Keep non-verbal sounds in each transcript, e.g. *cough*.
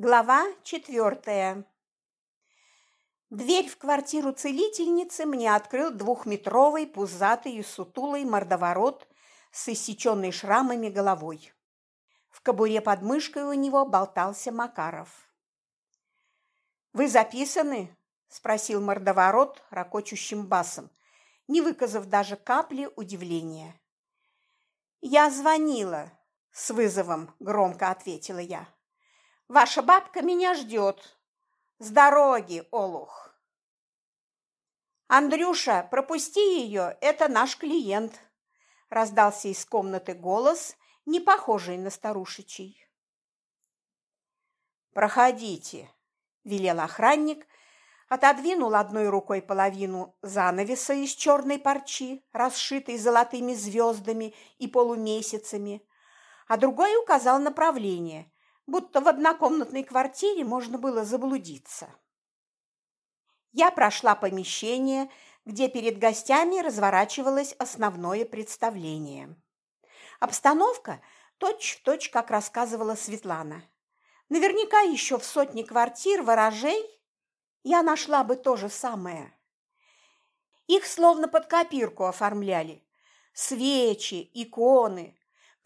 Глава четвертая. Дверь в квартиру целительницы мне открыл двухметровый, пузатый и сутулый мордоворот с иссеченной шрамами головой. В кобуре под мышкой у него болтался Макаров. «Вы записаны?» – спросил мордоворот ракочущим басом, не выказав даже капли удивления. «Я звонила», – с вызовом громко ответила я. Ваша бабка меня ждет. С дороги, Олух. Андрюша, пропусти ее, это наш клиент. Раздался из комнаты голос, не похожий на старушечий. «Проходите», – велел охранник, отодвинул одной рукой половину занавеса из черной парчи, расшитой золотыми звездами и полумесяцами, а другой указал направление, будто в однокомнатной квартире можно было заблудиться. Я прошла помещение, где перед гостями разворачивалось основное представление. Обстановка точь-в-точь, как рассказывала Светлана. Наверняка еще в сотне квартир ворожей я нашла бы то же самое. Их словно под копирку оформляли. Свечи, иконы,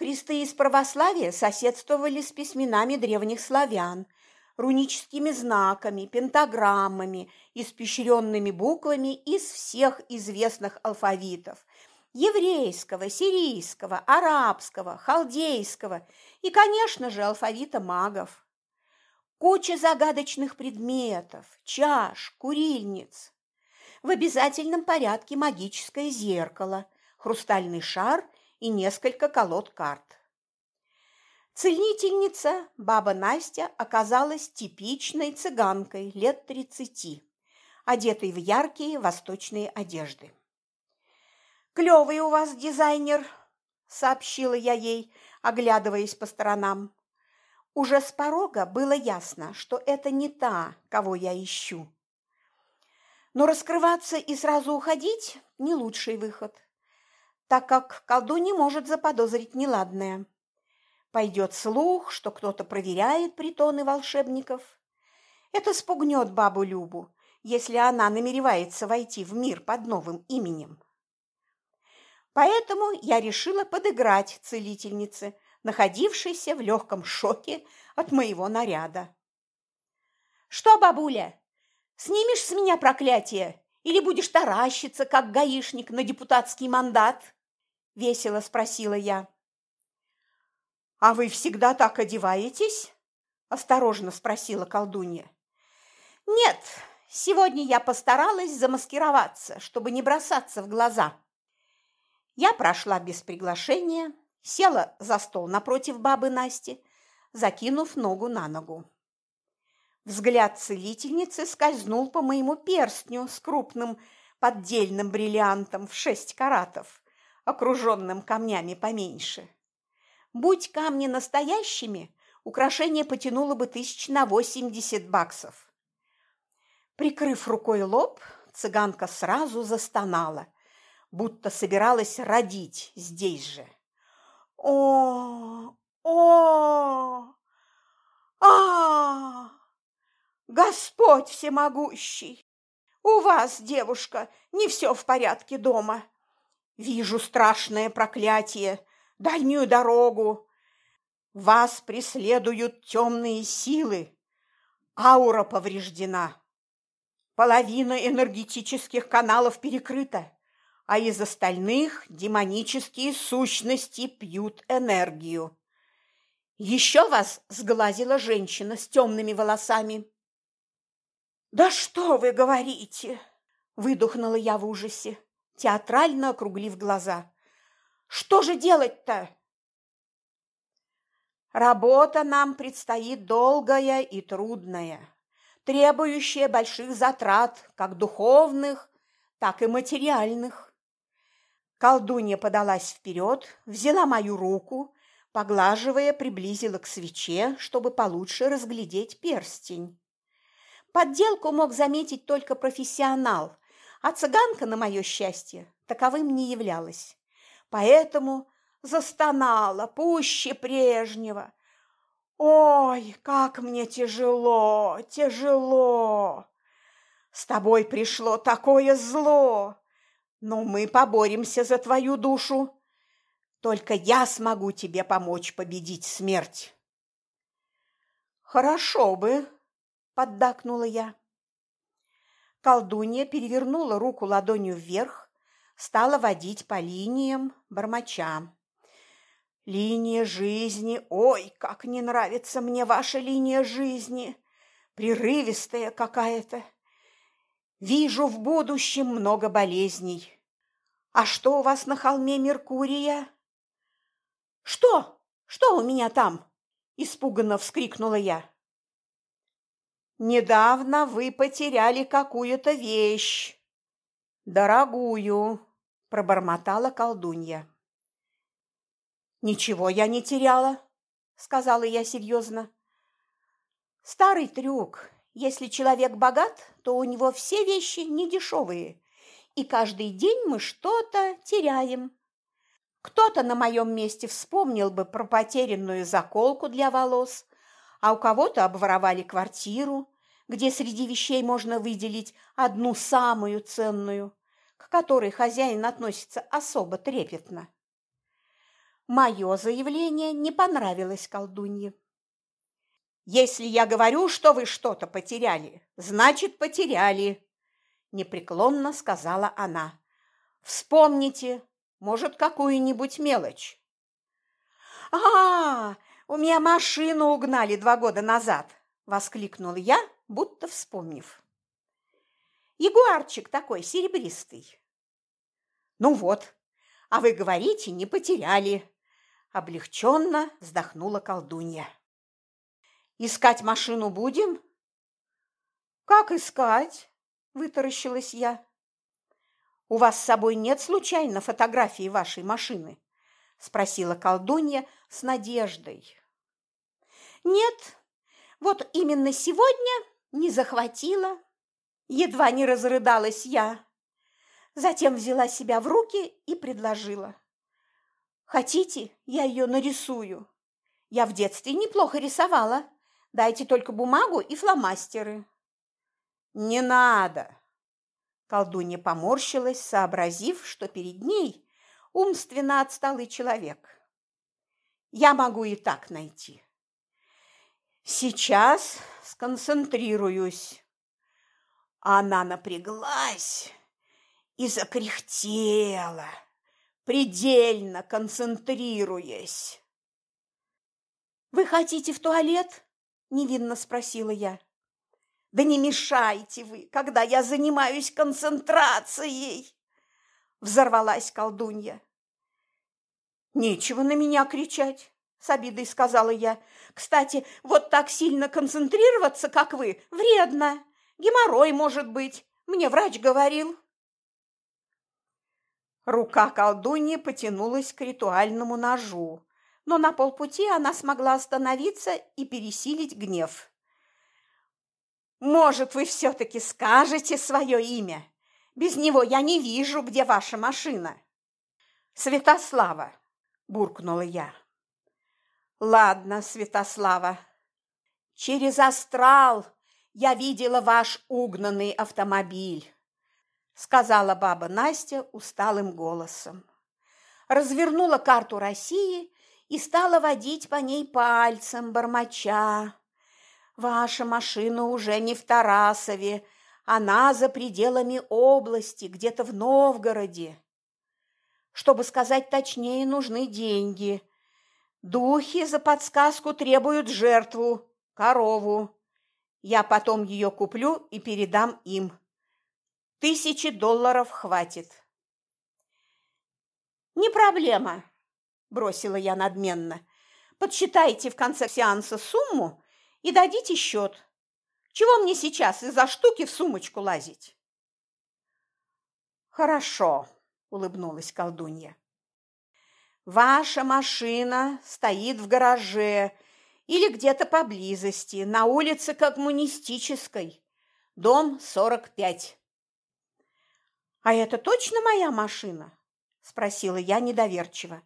Кресты из православия соседствовали с письменами древних славян, руническими знаками, пентаграммами, испещренными буквами из всех известных алфавитов – еврейского, сирийского, арабского, халдейского и, конечно же, алфавита магов. Куча загадочных предметов, чаш, курильниц. В обязательном порядке магическое зеркало, хрустальный шар и несколько колод карт. Целительница, баба Настя, оказалась типичной цыганкой лет тридцати, одетой в яркие восточные одежды. «Клевый у вас дизайнер», – сообщила я ей, оглядываясь по сторонам. Уже с порога было ясно, что это не та, кого я ищу. Но раскрываться и сразу уходить – не лучший выход так как колдунья может заподозрить неладное. Пойдет слух, что кто-то проверяет притоны волшебников. Это спугнет бабу Любу, если она намеревается войти в мир под новым именем. Поэтому я решила подыграть целительнице, находившейся в легком шоке от моего наряда. «Что, бабуля, снимешь с меня проклятие или будешь таращиться, как гаишник на депутатский мандат?» – весело спросила я. «А вы всегда так одеваетесь?» – осторожно спросила колдунья. «Нет, сегодня я постаралась замаскироваться, чтобы не бросаться в глаза». Я прошла без приглашения, села за стол напротив бабы Насти, закинув ногу на ногу. Взгляд целительницы скользнул по моему перстню с крупным поддельным бриллиантом в шесть каратов окруженным камнями поменьше. Будь камни настоящими, украшение потянуло бы тысяч на восемьдесят баксов. Прикрыв рукой лоб, цыганка сразу застонала, будто собиралась родить здесь же. О, о, а, Господь всемогущий! У вас, девушка, не все в порядке дома. Вижу страшное проклятие, дальнюю дорогу. Вас преследуют темные силы. Аура повреждена. Половина энергетических каналов перекрыта, а из остальных демонические сущности пьют энергию. Еще вас сглазила женщина с темными волосами. «Да что вы говорите!» – выдохнула я в ужасе театрально округлив глаза. «Что же делать-то?» «Работа нам предстоит долгая и трудная, требующая больших затрат, как духовных, так и материальных». Колдунья подалась вперед, взяла мою руку, поглаживая, приблизила к свече, чтобы получше разглядеть перстень. Подделку мог заметить только профессионал, а цыганка, на мое счастье, таковым не являлась. Поэтому застонала пуще прежнего. Ой, как мне тяжело, тяжело. С тобой пришло такое зло. Но мы поборемся за твою душу. Только я смогу тебе помочь победить смерть. Хорошо бы, поддакнула я. Колдунья перевернула руку ладонью вверх, стала водить по линиям, бормоча. Линия жизни. Ой, как не нравится мне ваша линия жизни. Прерывистая какая-то. Вижу в будущем много болезней. А что у вас на холме Меркурия? Что? Что у меня там? Испуганно вскрикнула я. Недавно вы потеряли какую-то вещь. Дорогую, пробормотала колдунья. «Ничего я не теряла», – сказала я серьезно. «Старый трюк. Если человек богат, то у него все вещи недешевые, и каждый день мы что-то теряем. Кто-то на моем месте вспомнил бы про потерянную заколку для волос, а у кого-то обворовали квартиру, где среди вещей можно выделить одну самую ценную, к которой хозяин относится особо трепетно. Мое заявление не понравилось колдунье. «Если я говорю, что вы что-то потеряли, значит, потеряли», – непреклонно сказала она. «Вспомните, может, какую-нибудь мелочь». «А, у меня машину угнали два года назад!» – воскликнул я, будто вспомнив. «Ягуарчик такой серебристый». «Ну вот, а вы говорите, не потеряли», Облегченно вздохнула колдунья. «Искать машину будем?» «Как искать?» – вытаращилась я. «У вас с собой нет случайно фотографии вашей машины?» – спросила колдунья с надеждой. «Нет, вот именно сегодня не захватила». Едва не разрыдалась я. Затем взяла себя в руки и предложила. Хотите, я ее нарисую? Я в детстве неплохо рисовала. Дайте только бумагу и фломастеры. Не надо. Колдунья поморщилась, сообразив, что перед ней умственно отсталый человек. Я могу и так найти. Сейчас сконцентрируюсь. Она напряглась и закряхтела предельно концентрируясь. «Вы хотите в туалет?» – невинно спросила я. «Да не мешайте вы, когда я занимаюсь концентрацией!» – взорвалась колдунья. «Нечего на меня кричать», – с обидой сказала я. «Кстати, вот так сильно концентрироваться, как вы, вредно. Геморрой может быть, мне врач говорил». Рука колдуньи потянулась к ритуальному ножу, но на полпути она смогла остановиться и пересилить гнев. «Может, вы все-таки скажете свое имя? Без него я не вижу, где ваша машина». «Святослава», – буркнула я. «Ладно, Святослава, через астрал я видела ваш угнанный автомобиль сказала баба Настя усталым голосом. Развернула карту России и стала водить по ней пальцем, бормоча. «Ваша машина уже не в Тарасове, она за пределами области, где-то в Новгороде. Чтобы сказать точнее, нужны деньги. Духи за подсказку требуют жертву, корову. Я потом ее куплю и передам им. Тысячи долларов хватит. «Не проблема», – бросила я надменно. «Подсчитайте в конце сеанса сумму и дадите счет. Чего мне сейчас из-за штуки в сумочку лазить?» «Хорошо», – улыбнулась колдунья. «Ваша машина стоит в гараже или где-то поблизости, на улице Коммунистической, дом 45. «А это точно моя машина?» – спросила я недоверчиво.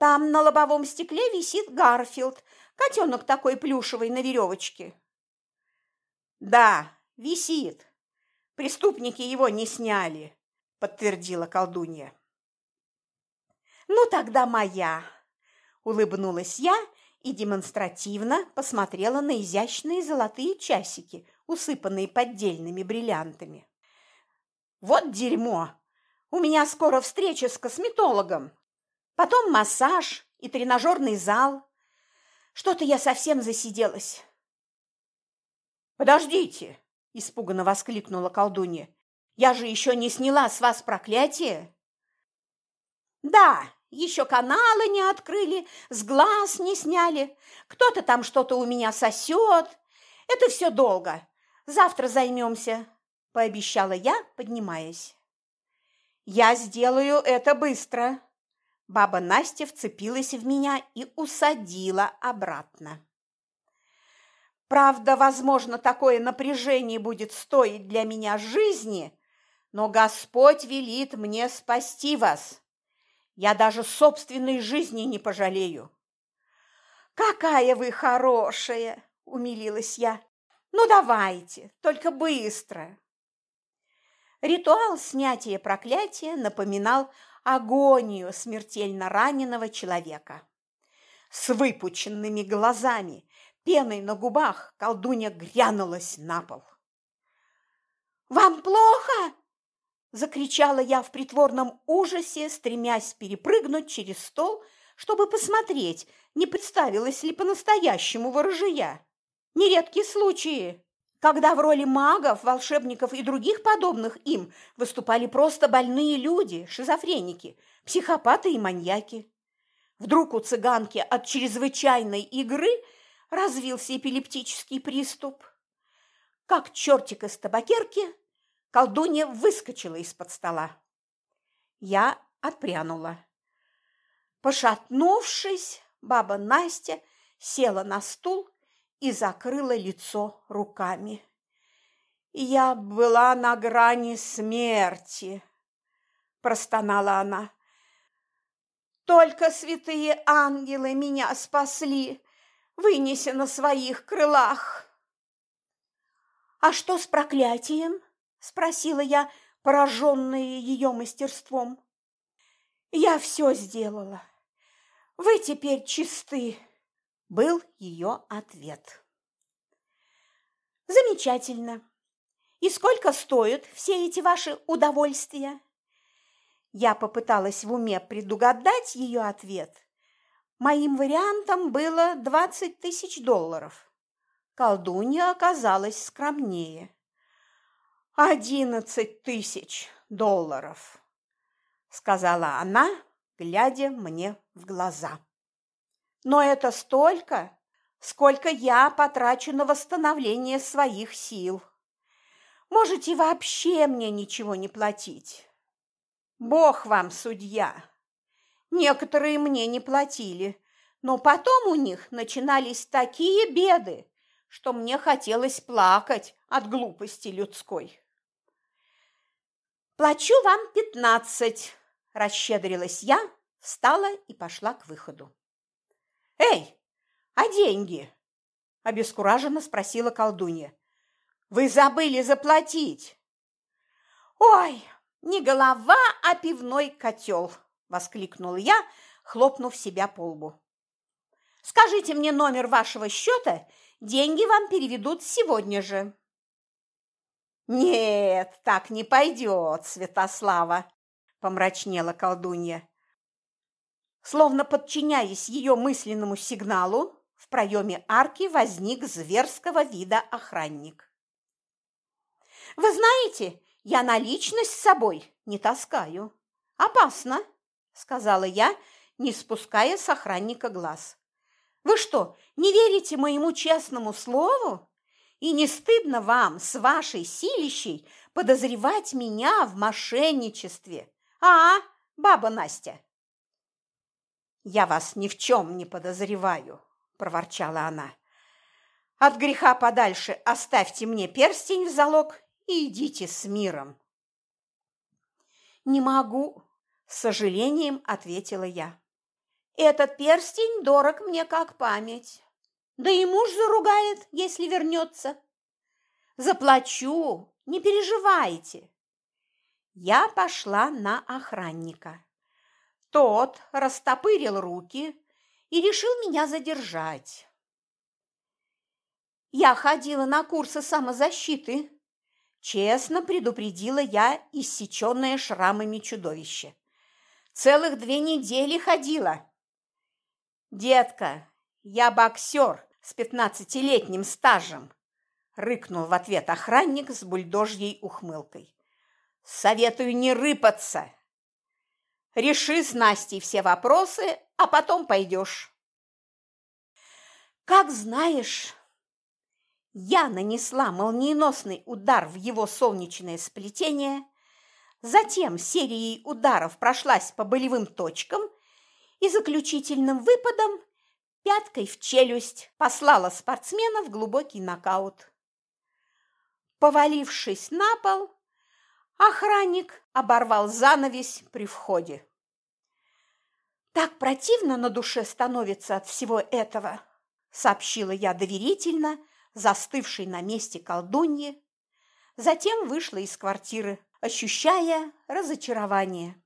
Там на лобовом стекле висит Гарфилд, котенок такой плюшевый на веревочке. Да, висит. Преступники его не сняли, подтвердила колдунья. Ну тогда моя, улыбнулась я и демонстративно посмотрела на изящные золотые часики, усыпанные поддельными бриллиантами. Вот дерьмо! У меня скоро встреча с косметологом. Потом массаж и тренажерный зал. Что-то я совсем засиделась. «Подождите!» – испуганно воскликнула колдунья. «Я же еще не сняла с вас проклятие!» «Да, еще каналы не открыли, с глаз не сняли, кто-то там что-то у меня сосет. Это все долго. Завтра займемся», – пообещала я, поднимаясь. «Я сделаю это быстро». Баба Настя вцепилась в меня и усадила обратно. Правда, возможно, такое напряжение будет стоить для меня жизни, но Господь велит мне спасти вас. Я даже собственной жизни не пожалею. «Какая вы хорошая!» – умилилась я. «Ну, давайте, только быстро!» Ритуал снятия проклятия напоминал агонию смертельно раненого человека. С выпученными глазами, пеной на губах колдунья грянулась на пол. «Вам плохо?» Закричала я в притворном ужасе, стремясь перепрыгнуть через стол, чтобы посмотреть, не представилась ли по-настоящему ворожия. Нередки случаи, когда в роли магов, волшебников и других подобных им выступали просто больные люди, шизофреники, психопаты и маньяки. Вдруг у цыганки от чрезвычайной игры развился эпилептический приступ. Как чертик из табакерки, Колдунья выскочила из-под стола. Я отпрянула. Пошатнувшись, баба Настя села на стул и закрыла лицо руками. «Я была на грани смерти», – простонала она. «Только святые ангелы меня спасли, вынеся на своих крылах». «А что с проклятием?» – спросила я, пораженная ее мастерством. «Я все сделала. Вы теперь чисты», – был ее ответ. «Замечательно. И сколько стоят все эти ваши удовольствия?» Я попыталась в уме предугадать ее ответ. Моим вариантом было двадцать тысяч долларов. Колдунья оказалась скромнее. «Одиннадцать тысяч долларов», – сказала она, глядя мне в глаза. «Но это столько, сколько я потрачу на восстановление своих сил. Можете вообще мне ничего не платить. Бог вам судья. Некоторые мне не платили, но потом у них начинались такие беды, что мне хотелось плакать от глупости людской. «Плачу вам пятнадцать!» – расщедрилась я, встала и пошла к выходу. «Эй, а деньги?» – обескураженно спросила колдунья. «Вы забыли заплатить!» «Ой, не голова, а пивной котел!» – воскликнула я, хлопнув себя по лбу. «Скажите мне номер вашего счета, деньги вам переведут сегодня же». «Нет, так не пойдет, Святослава!» – помрачнела колдунья. Словно подчиняясь ее мысленному сигналу, в проеме арки возник зверского вида охранник. «Вы знаете, я наличность с собой не таскаю. Опасно!» – сказала я, не спуская с охранника глаз. «Вы что, не верите моему честному слову?» И не стыдно вам с вашей силищей подозревать меня в мошенничестве? А, баба Настя?» «Я вас ни в чем не подозреваю», – проворчала она. «От греха подальше оставьте мне перстень в залог и идите с миром». «Не могу», – с сожалением ответила я. Этот перстень дорог мне как память. Да и муж заругает, если вернется. Заплачу, не переживайте. Я пошла на охранника. Тот растопырил руки и решил меня задержать. Я ходила на курсы самозащиты. Честно предупредила я иссеченное шрамами чудовище. Целых две недели ходила. «Детка, я боксер с пятнадцатилетним стажем», – рыкнул в ответ охранник с бульдожьей ухмылкой. «Советую не рыпаться. Реши с Настей все вопросы, а потом пойдешь». «Как знаешь», я нанесла молниеносный удар в его солнечное сплетение, затем серией ударов прошлась по болевым точкам и заключительным выпадом пяткой в челюсть послала спортсмена в глубокий нокаут. Повалившись на пол, охранник оборвал занавесь при входе. «Так противно на душе становится от всего этого», – сообщила я доверительно – застывшей на месте колдуньи, затем вышла из квартиры, ощущая разочарование.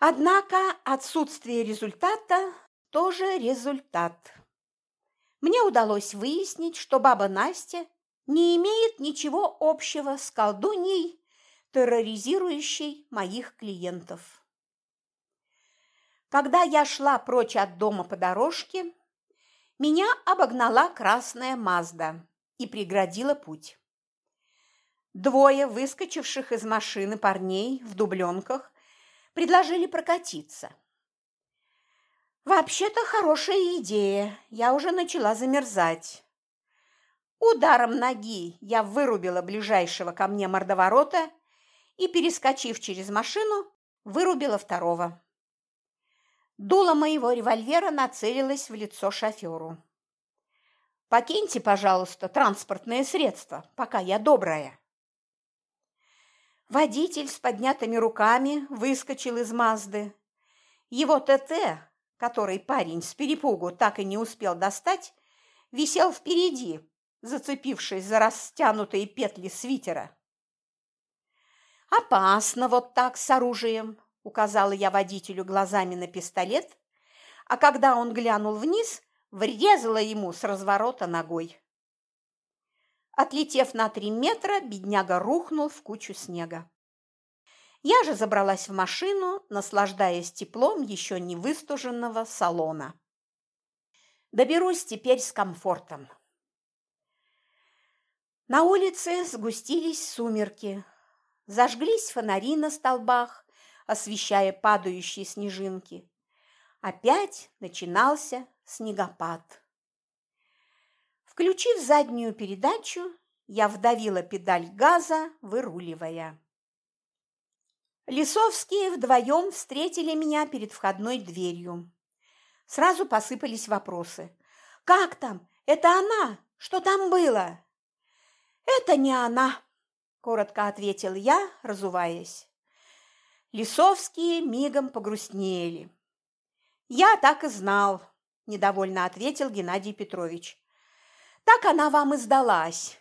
Однако отсутствие результата тоже результат. Мне удалось выяснить, что баба Настя не имеет ничего общего с колдуньей, терроризирующей моих клиентов. Когда я шла прочь от дома по дорожке, меня обогнала красная Мазда и преградила путь. Двое выскочивших из машины парней в дубленках предложили прокатиться. Вообще-то хорошая идея, я уже начала замерзать. Ударом ноги я вырубила ближайшего ко мне мордоворота и, перескочив через машину, вырубила второго. Дуло моего револьвера нацелилось в лицо шоферу. «Покиньте, пожалуйста, транспортное средство, пока я добрая». Водитель с поднятыми руками выскочил из Мазды. Его ТТ, который парень с перепугу так и не успел достать, висел впереди, зацепившись за растянутые петли свитера. «Опасно вот так с оружием», указала я водителю глазами на пистолет, а когда он глянул вниз, врезала ему с разворота ногой. Отлетев на три метра, бедняга рухнул в кучу снега. Я же забралась в машину, наслаждаясь теплом еще не выстуженного салона. Доберусь теперь с комфортом. На улице сгустились сумерки, зажглись фонари на столбах, освещая падающие снежинки. Опять начинался снегопад. Включив заднюю передачу, я вдавила педаль газа, выруливая. Лисовские вдвоем встретили меня перед входной дверью. Сразу посыпались вопросы. «Как там? Это она? Что там было?» «Это не она», – коротко ответил я, разуваясь. Лисовские мигом погрустнели. «Я так и знал», – недовольно ответил Геннадий Петрович. «Так она вам и сдалась».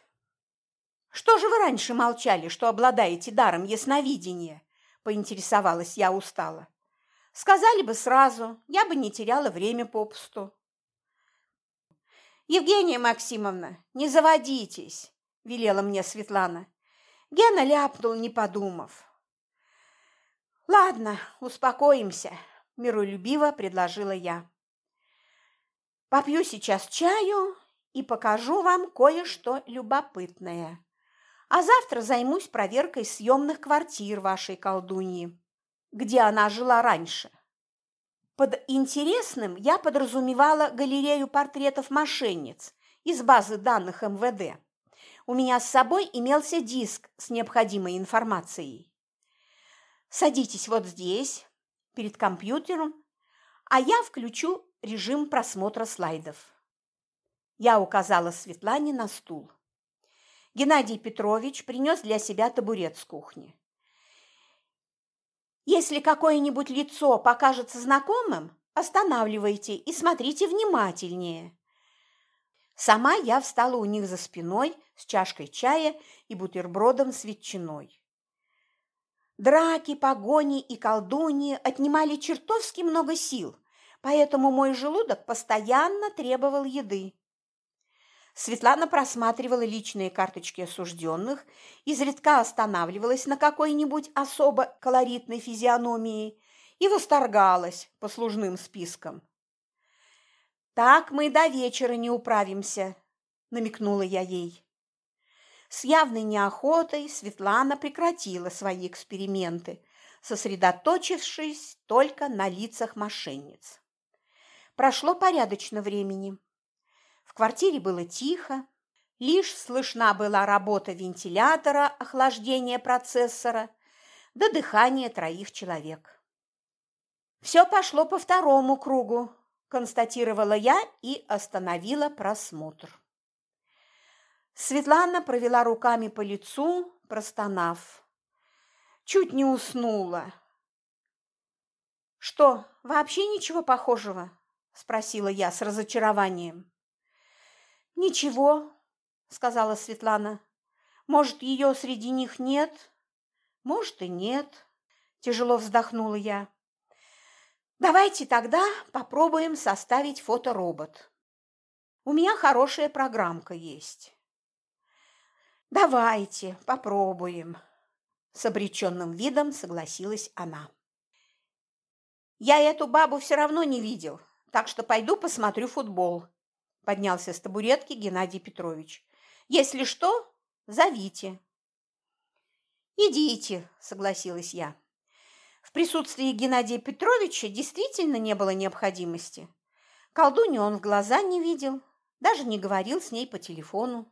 «Что же вы раньше молчали, что обладаете даром ясновидения?» – поинтересовалась я устало. «Сказали бы сразу, я бы не теряла время попусту». «Евгения Максимовна, не заводитесь», – велела мне Светлана. Гена ляпнул, не подумав. «Ладно, успокоимся», – миролюбиво предложила я. «Попью сейчас чаю и покажу вам кое-что любопытное. А завтра займусь проверкой съемных квартир вашей колдуньи, где она жила раньше. Под интересным я подразумевала галерею портретов мошенниц из базы данных МВД. У меня с собой имелся диск с необходимой информацией. Садитесь вот здесь, перед компьютером, а я включу режим просмотра слайдов. Я указала Светлане на стул. Геннадий Петрович принес для себя табурет с кухни. Если какое-нибудь лицо покажется знакомым, останавливайте и смотрите внимательнее. Сама я встала у них за спиной с чашкой чая и бутербродом с ветчиной. Драки, погони и колдуньи отнимали чертовски много сил, поэтому мой желудок постоянно требовал еды. Светлана просматривала личные карточки осужденных, изредка останавливалась на какой-нибудь особо колоритной физиономии и восторгалась послужным списком. «Так мы до вечера не управимся», – намекнула я ей. С явной неохотой Светлана прекратила свои эксперименты, сосредоточившись только на лицах мошенниц. Прошло порядочно времени. Квартире было тихо, лишь слышна была работа вентилятора, охлаждения процессора, до дыхания троих человек. «Все пошло по второму кругу», – констатировала я и остановила просмотр. Светлана провела руками по лицу, простонав. Чуть не уснула. «Что, вообще ничего похожего?» – спросила я с разочарованием. «Ничего», – сказала Светлана. «Может, ее среди них нет? Может, и нет», – тяжело вздохнула я. «Давайте тогда попробуем составить фоторобот. У меня хорошая программка есть». «Давайте, попробуем», – с обреченным видом согласилась она. «Я эту бабу все равно не видел, так что пойду посмотрю футбол», – поднялся с табуретки Геннадий Петрович. «Если что, зовите». «Идите», – согласилась я. В присутствии Геннадия Петровича действительно не было необходимости. Колдунью он в глаза не видел, даже не говорил с ней по телефону.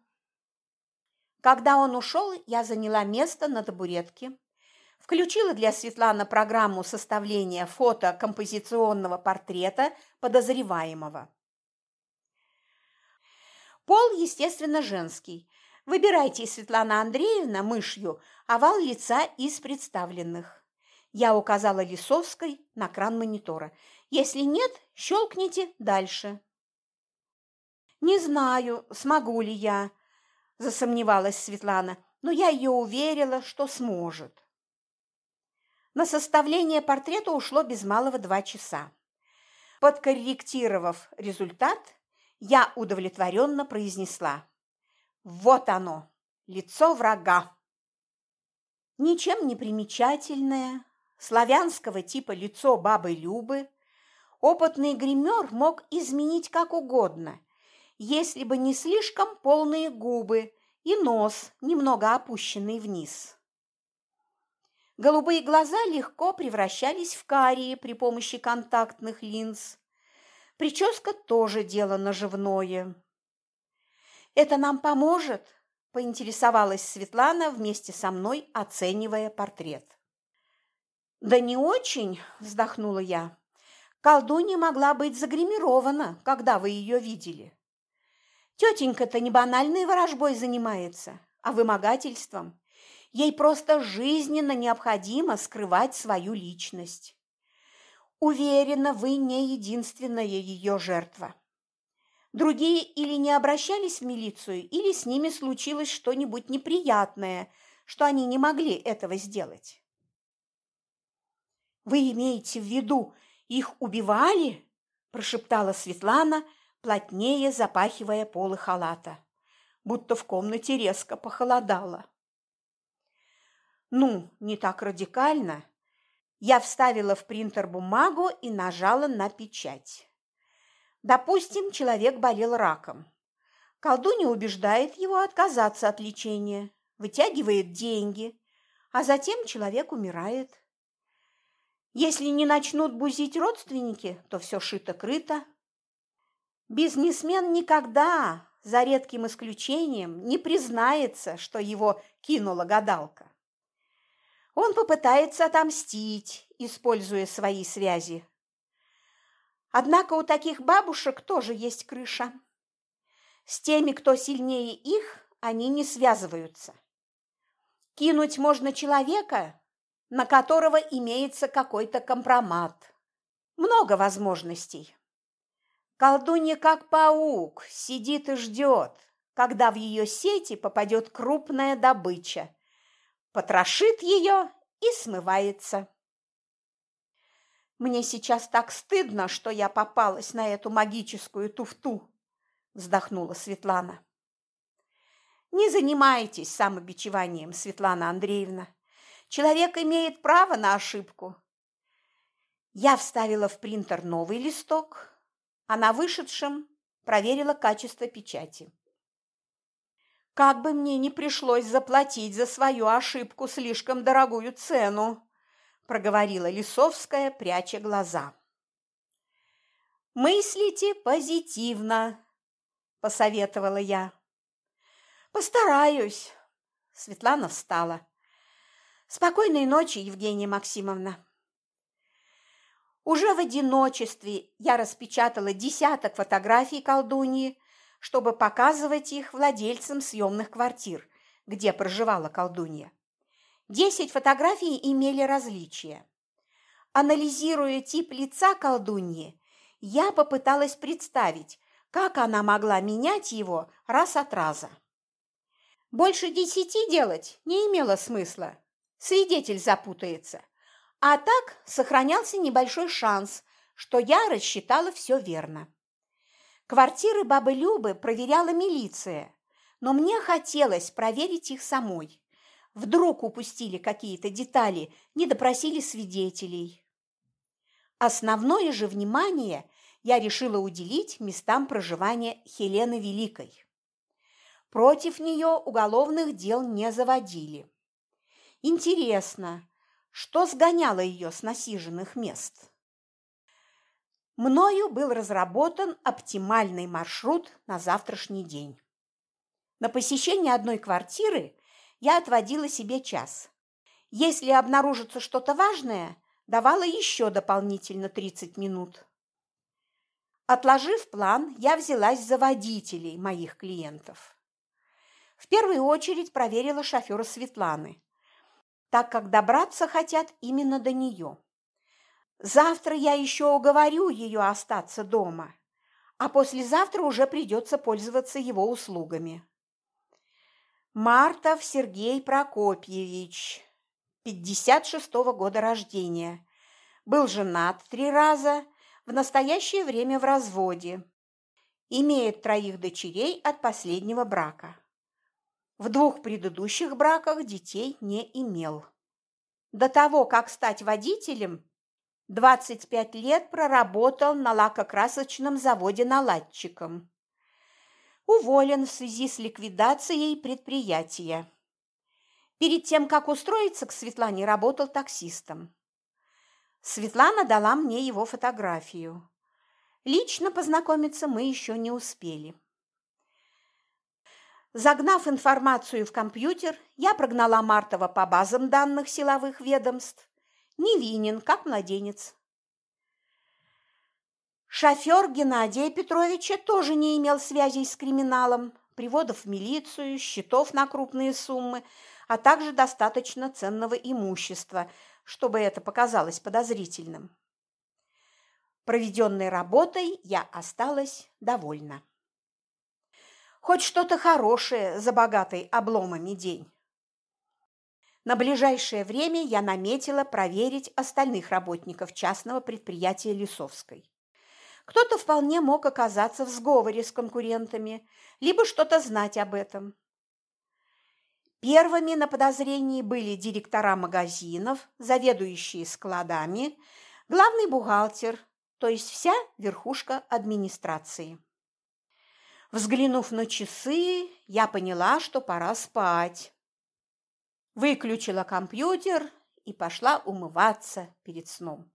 Когда он ушел, я заняла место на табуретке, включила для Светланы программу составления фото-композиционного портрета подозреваемого. Пол, естественно, женский. Выбирайте, Светлана Андреевна, мышью овал лица из представленных. Я указала Лисовской на кран монитора. Если нет, щелкните дальше. Не знаю, смогу ли я, засомневалась Светлана, но я ее уверила, что сможет. На составление портрета ушло без малого два часа. Подкорректировав результат, я удовлетворенно произнесла. Вот оно, лицо врага. Ничем не примечательное, славянского типа лицо бабы Любы, опытный гример мог изменить как угодно, если бы не слишком полные губы и нос, немного опущенный вниз. Голубые глаза легко превращались в карие при помощи контактных линз. Прическа тоже дело наживное. «Это нам поможет?» – поинтересовалась Светлана вместе со мной, оценивая портрет. «Да не очень», – вздохнула я. «Колдунья могла быть загримирована, когда вы ее видели. Тетенька-то не банальной ворожбой занимается, а вымогательством. Ей просто жизненно необходимо скрывать свою личность. Уверена, вы не единственная ее жертва. Другие или не обращались в милицию, или с ними случилось что-нибудь неприятное, что они не могли этого сделать. «Вы имеете в виду, их убивали?» – прошептала Светлана, плотнее запахивая полы халата, будто в комнате резко похолодало. Ну, не так радикально. Я вставила в принтер бумагу и нажала на печать. Допустим, человек болел раком. Колдунья убеждает его отказаться от лечения, вытягивает деньги, а затем человек умирает. Если не начнут бузить родственники, то все шито-крыто. Бизнесмен никогда, за редким исключением, не признается, что его кинула гадалка. Он попытается отомстить, используя свои связи. Однако у таких бабушек тоже есть крыша. С теми, кто сильнее их, они не связываются. Кинуть можно человека, на которого имеется какой-то компромат. Много возможностей. Колдунья, как паук, сидит и ждет, когда в ее сети попадет крупная добыча, потрошит ее и смывается. Мне сейчас так стыдно, что я попалась на эту магическую туфту, вздохнула Светлана. Не занимайтесь самобичеванием, Светлана Андреевна. Человек имеет право на ошибку. Я вставила в принтер новый листок, а на вышедшем проверила качество печати. Как бы мне не пришлось заплатить за свою ошибку слишком дорогую цену, проговорила Лисовская, пряча глаза. Мыслите позитивно, посоветовала я. Постараюсь. Светлана встала. Спокойной ночи, Евгения Максимовна. Уже в одиночестве я распечатала десяток фотографий колдуньи, чтобы показывать их владельцам съемных квартир, где проживала колдунья. Десять фотографий имели различия. Анализируя тип лица колдуньи, я попыталась представить, как она могла менять его раз от раза. Больше десяти делать не имело смысла. Свидетель запутается – а так сохранялся небольшой шанс, что я рассчитала все верно. Квартиры бабы Любы проверяла милиция, но мне хотелось проверить их самой. Вдруг упустили какие-то детали, не допросили свидетелей. Основное же внимание я решила уделить местам проживания Хелены Великой. Против нее уголовных дел не заводили. Интересно, что сгоняло ее с насиженных мест. Мною был разработан оптимальный маршрут на завтрашний день. На посещение одной квартиры я отводила себе час. Если обнаружится что-то важное, давала еще дополнительно 30 минут. Отложив план, я взялась за водителей моих клиентов. В первую очередь проверила шофера Светланы так как добраться хотят именно до нее. Завтра я еще уговорю ее остаться дома, а послезавтра уже придется пользоваться его услугами. Мартов Сергей Прокопьевич, 56-го года рождения, был женат три раза, в настоящее время в разводе. Имеет троих дочерей от последнего брака. В двух предыдущих браках детей не имел. До того, как стать водителем, 25 лет проработал на лакокрасочном заводе наладчиком. Уволен в связи с ликвидацией предприятия. Перед тем, как устроиться к Светлане, работал таксистом. Светлана дала мне его фотографию. Лично познакомиться мы еще не успели. Загнав информацию в компьютер, я прогнала Мартова по базам данных силовых ведомств. Невинен, как младенец. Шофер Геннадия Петровича тоже не имел связей с криминалом, приводов в милицию, счетов на крупные суммы, а также достаточно ценного имущества, чтобы это показалось подозрительным. Проведенной работой я осталась довольна. Хоть что-то хорошее за богатой обломами день. На ближайшее время я наметила проверить остальных работников частного предприятия Лисовской. Кто-то вполне мог оказаться в сговоре с конкурентами, либо что-то знать об этом. Первыми на подозрении были директора магазинов, заведующие складами, главный бухгалтер, то есть вся верхушка администрации. Взглянув на часы, я поняла, что пора спать. Выключила компьютер и пошла умываться перед сном.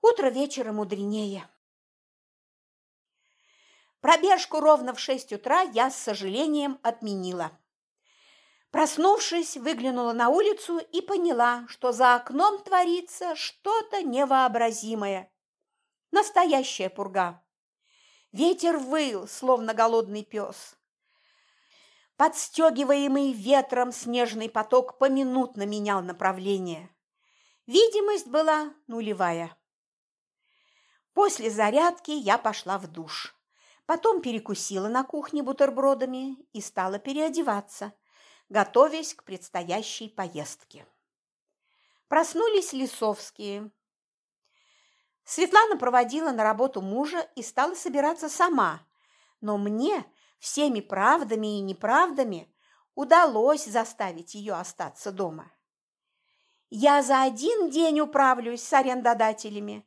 Утро вечера мудренее. Пробежку ровно в шесть утра я с сожалением отменила. Проснувшись, выглянула на улицу и поняла, что за окном творится что-то невообразимое. Настоящая пурга. Ветер выл, словно голодный пес. Подстегиваемый ветром снежный поток поминутно менял направление. Видимость была нулевая. После зарядки я пошла в душ. Потом перекусила на кухне бутербродами и стала переодеваться, готовясь к предстоящей поездке. Проснулись Лисовские. Светлана проводила на работу мужа и стала собираться сама, но мне всеми правдами и неправдами удалось заставить ее остаться дома. Я за один день управлюсь с арендодателями,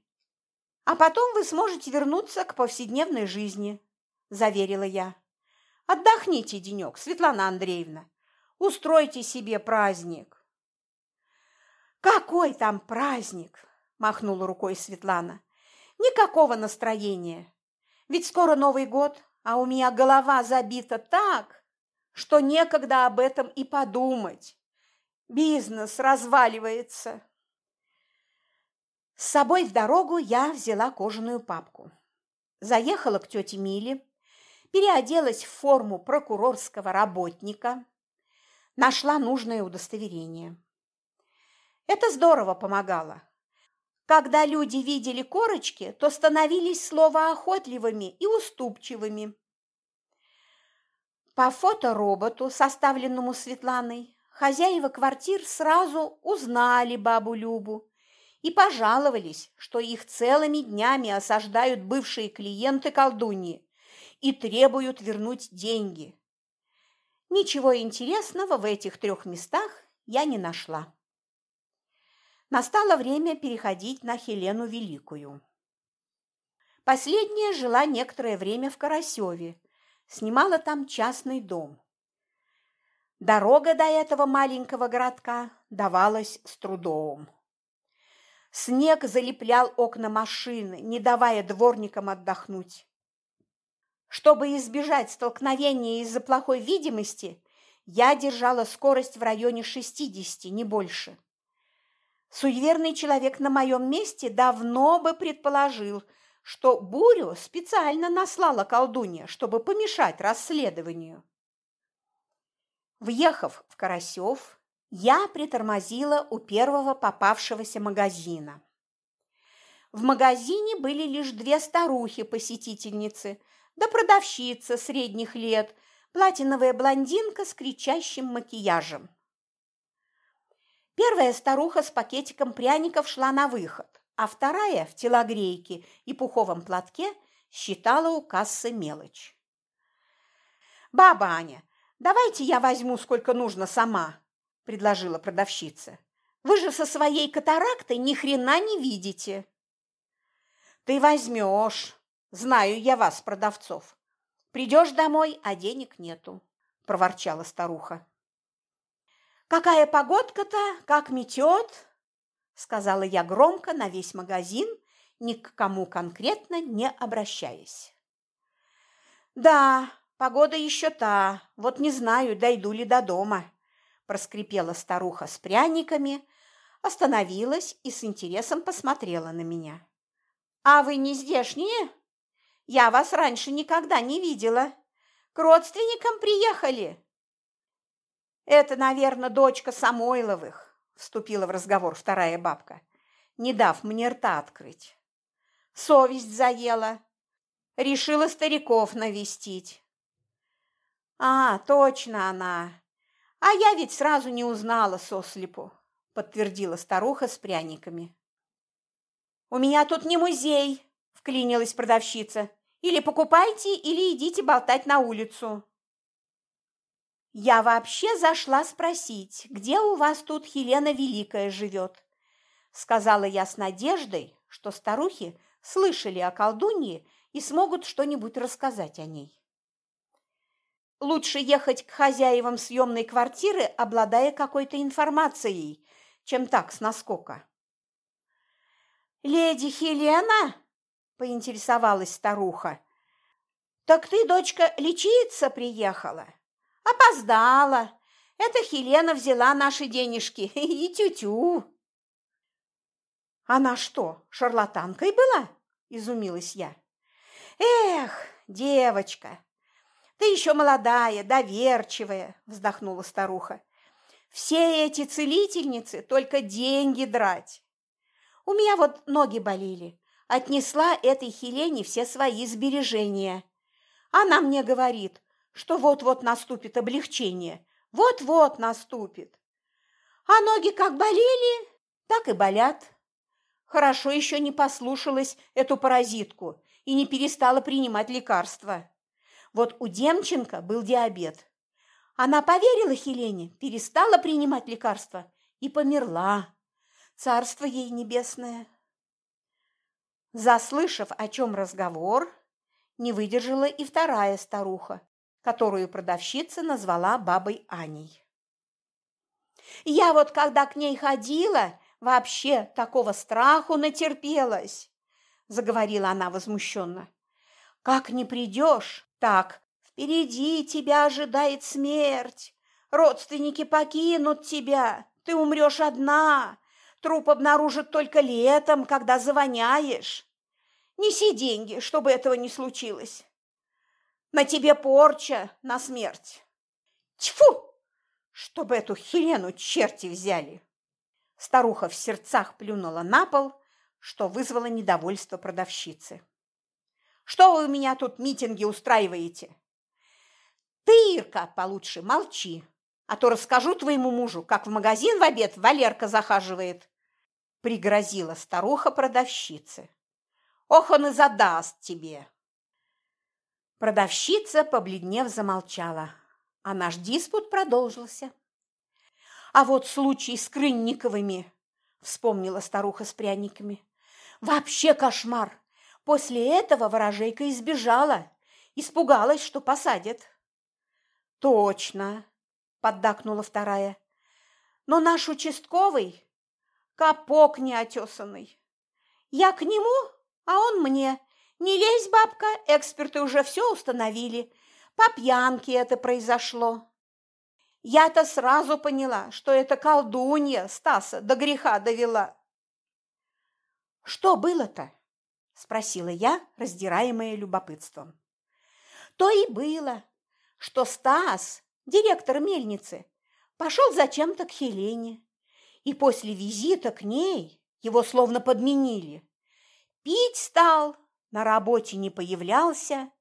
а потом вы сможете вернуться к повседневной жизни, заверила я. Отдохните денек, Светлана Андреевна. Устройте себе праздник. Какой там праздник? махнула рукой Светлана. Никакого настроения. Ведь скоро Новый год, а у меня голова забита так, что некогда об этом и подумать. Бизнес разваливается. С собой в дорогу я взяла кожаную папку. Заехала к тете Миле, переоделась в форму прокурорского работника, нашла нужное удостоверение. Это здорово помогало. Когда люди видели корочки, то становились словоохотливыми и уступчивыми. По фотороботу, составленному Светланой, хозяева квартир сразу узнали бабу Любу и пожаловались, что их целыми днями осаждают бывшие клиенты колдуньи и требуют вернуть деньги. Ничего интересного в этих трех местах я не нашла. Настало время переходить на Хелену Великую. Последняя жила некоторое время в Карасеве, снимала там частный дом. Дорога до этого маленького городка давалась с трудом. Снег залеплял окна машины, не давая дворникам отдохнуть. Чтобы избежать столкновения из-за плохой видимости, я держала скорость в районе 60, не больше. Суеверный человек на моем месте давно бы предположил, что бурю специально наслала колдунья, чтобы помешать расследованию. Въехав в Карасев, я притормозила у первого попавшегося магазина. В магазине были лишь две старухи-посетительницы, да продавщица средних лет, платиновая блондинка с кричащим макияжем. Первая старуха с пакетиком пряников шла на выход, а вторая в телогрейке и пуховом платке считала у кассы мелочь. «Баба Аня, давайте я возьму сколько нужно сама», – предложила продавщица. «Вы же со своей катарактой ни хрена не видите». «Ты возьмешь, знаю я вас, продавцов. Придешь домой, а денег нету», – проворчала старуха. «Какая погодка-то, как метет!» – сказала я громко на весь магазин, ни к кому конкретно не обращаясь. «Да, погода еще та, вот не знаю, дойду ли до дома», – проскрипела старуха с пряниками, остановилась и с интересом посмотрела на меня. «А вы не здешние? Я вас раньше никогда не видела. К родственникам приехали?» «Это, наверное, дочка Самойловых», – вступила в разговор вторая бабка, не дав мне рта открыть. «Совесть заела. Решила стариков навестить». «А, точно она. А я ведь сразу не узнала сослепу», – подтвердила старуха с пряниками. «У меня тут не музей», – вклинилась продавщица. «Или покупайте, или идите болтать на улицу». Я вообще зашла спросить, где у вас тут Хелена Великая живет, сказала я с надеждой, что старухи слышали о колдунье и смогут что-нибудь рассказать о ней. Лучше ехать к хозяевам съемной квартиры, обладая какой-то информацией, чем так с наскока. «Леди Хелена?» – поинтересовалась старуха. «Так ты, дочка, лечиться приехала?» Опоздала. Это Хелена взяла наши денежки. *laughs* И тю-тю. Она что, шарлатанкой была? Изумилась я. Эх, девочка, ты еще молодая, доверчивая, вздохнула старуха. Все эти целительницы только деньги драть. У меня вот ноги болели. Отнесла этой Хелене все свои сбережения. Она мне говорит, что вот-вот наступит облегчение. Вот-вот наступит. А ноги как болели, так и болят. Хорошо еще не послушалась эту паразитку и не перестала принимать лекарства. Вот у Демченко был диабет. Она поверила Хелене, перестала принимать лекарства и померла. Царство ей небесное. Заслышав, о чем разговор, не выдержала и вторая старуха, которую продавщица назвала бабой Аней. «Я вот когда к ней ходила, вообще такого страху натерпелась!» – заговорила она возмущенно. «Как не придешь, так впереди тебя ожидает смерть. Родственники покинут тебя, ты умрешь одна. Труп обнаружат только летом, когда завоняешь. Неси деньги, чтобы этого не случилось. На тебе порча на смерть. Тьфу! Чтобы эту хелену черти взяли. Старуха в сердцах плюнула на пол, что вызвало недовольство продавщицы. «Что вы у меня тут митинги устраиваете?» «Ты, Ирка, получше молчи, а то расскажу твоему мужу, как в магазин в обед Валерка захаживает», пригрозила старуха продавщице. «Ох, он и задаст тебе!» Продавщица, побледнев, замолчала, а наш диспут продолжился. «А вот случай с Крынниковыми», – вспомнила старуха с пряниками. Вообще кошмар. После этого ворожейка избежала, испугалась, что посадят. Точно, поддакнула вторая. Но наш участковый капок неотесанный. Я к нему, а он мне. Не лезь, бабка, эксперты уже все установили. По пьянке это произошло. Я-то сразу поняла, что это колдунья Стаса до греха довела. «Что было-то?» – спросила я, раздираемая любопытством. «То и было, что Стас, директор мельницы, пошел зачем-то к Хелене, и после визита к ней его словно подменили. Пить стал, на работе не появлялся.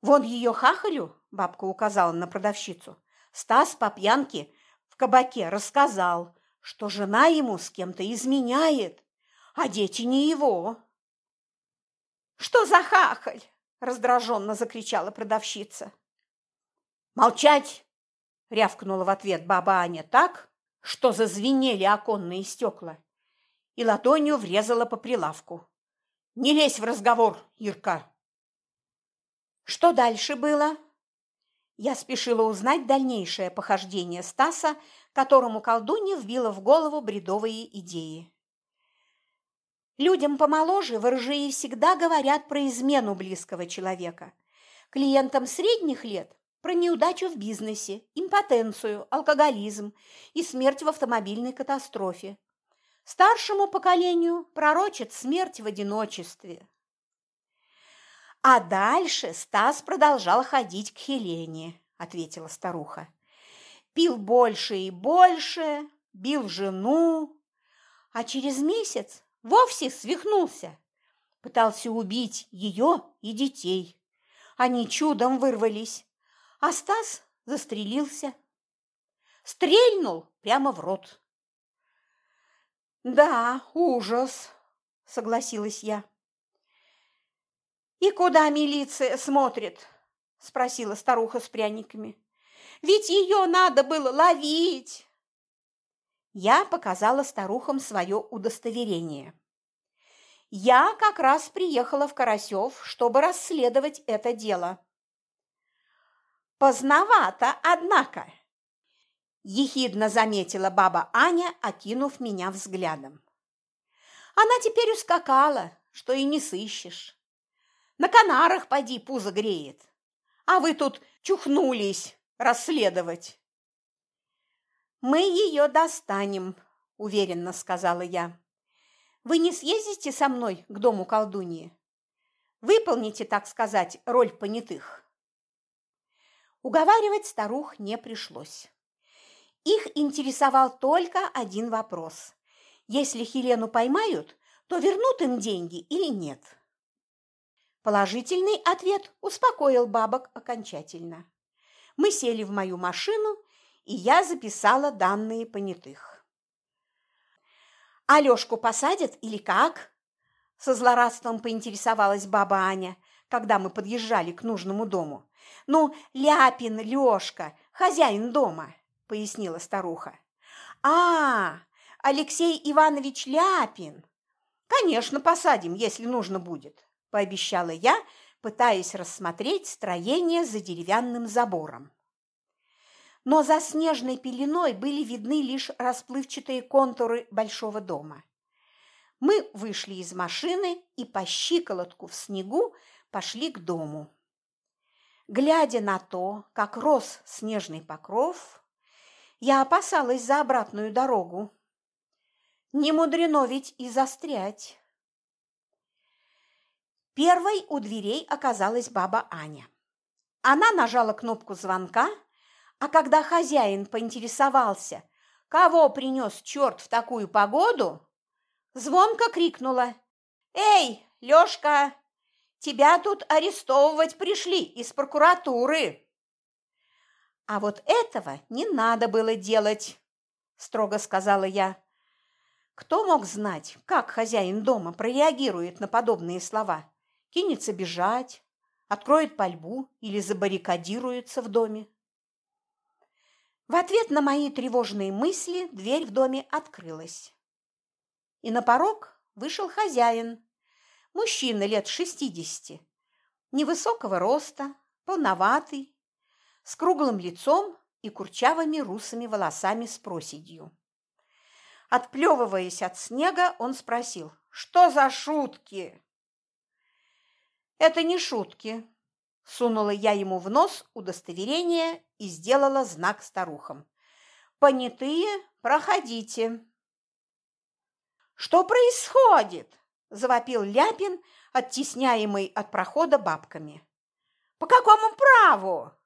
Вон ее хахалю, бабка указала на продавщицу, Стас по пьянке в кабаке рассказал, что жена ему с кем-то изменяет, а дети не его. «Что за хахаль?» – раздраженно закричала продавщица. «Молчать!» – рявкнула в ответ баба Аня так, что зазвенели оконные стекла, и ладонью врезала по прилавку. «Не лезь в разговор, Ирка!» Что дальше было? Я спешила узнать дальнейшее похождение Стаса, которому колдунья вбила в голову бредовые идеи. Людям помоложе ворожеи всегда говорят про измену близкого человека. Клиентам средних лет – про неудачу в бизнесе, импотенцию, алкоголизм и смерть в автомобильной катастрофе. Старшему поколению пророчат смерть в одиночестве. А дальше Стас продолжал ходить к Хелене, ответила старуха. Пил больше и больше, бил жену, а через месяц Вовсе свихнулся. Пытался убить ее и детей. Они чудом вырвались, а Стас застрелился. Стрельнул прямо в рот. «Да, ужас», — согласилась я. «И куда милиция смотрит?» – спросила старуха с пряниками. «Ведь ее надо было ловить!» Я показала старухам свое удостоверение. Я как раз приехала в Карасев, чтобы расследовать это дело. Поздновато, однако, ехидно заметила баба Аня, окинув меня взглядом. Она теперь ускакала, что и не сыщешь. На Канарах поди пузо греет, а вы тут чухнулись расследовать. «Мы ее достанем», – уверенно сказала я. «Вы не съездите со мной к дому колдуньи? Выполните, так сказать, роль понятых». Уговаривать старух не пришлось. Их интересовал только один вопрос. Если Хелену поймают, то вернут им деньги или нет. Положительный ответ успокоил бабок окончательно. Мы сели в мою машину, и я записала данные понятых. «Алёшку посадят или как?» Со злорадством поинтересовалась баба Аня, когда мы подъезжали к нужному дому. «Ну, Ляпин, Лёшка, хозяин дома», – пояснила старуха. «А, Алексей Иванович Ляпин! Конечно, посадим, если нужно будет», – пообещала я, пытаясь рассмотреть строение за деревянным забором. Но за снежной пеленой были видны лишь расплывчатые контуры большого дома. Мы вышли из машины и по щиколотку в снегу пошли к дому. Глядя на то, как рос снежный покров, я опасалась за обратную дорогу. Не мудрено ведь и застрять. Первой у дверей оказалась баба Аня. Она нажала кнопку звонка, а когда хозяин поинтересовался, кого принес черт в такую погоду, звонко крикнула «Эй, Лёшка, тебя тут арестовывать пришли из прокуратуры!» «А вот этого не надо было делать», – строго сказала я. Кто мог знать, как хозяин дома прореагирует на подобные слова? Кинется бежать, откроет пальбу или забаррикадируется в доме? В ответ на мои тревожные мысли дверь в доме открылась. И на порог вышел хозяин, мужчина лет шестидесяти, невысокого роста, полноватый, с круглым лицом и курчавыми русыми волосами с проседью. Отплевываясь от снега, он спросил, «Что за шутки?» «Это не шутки», Сунула я ему в нос удостоверение и сделала знак старухам. «Понятые, проходите». «Что происходит?» – завопил Ляпин, оттесняемый от прохода бабками. «По какому праву?»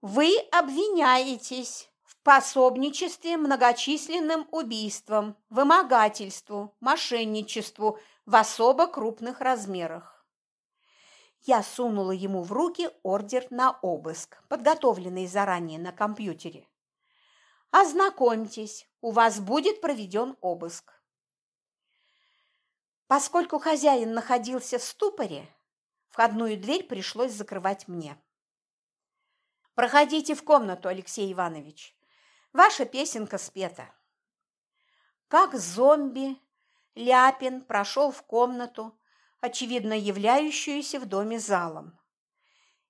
«Вы обвиняетесь в пособничестве многочисленным убийствам, вымогательству, мошенничеству в особо крупных размерах. Я сунула ему в руки ордер на обыск, подготовленный заранее на компьютере. Ознакомьтесь, у вас будет проведен обыск. Поскольку хозяин находился в ступоре, входную дверь пришлось закрывать мне. Проходите в комнату, Алексей Иванович. Ваша песенка спета. Как зомби, Ляпин прошел в комнату, очевидно являющуюся в доме залом.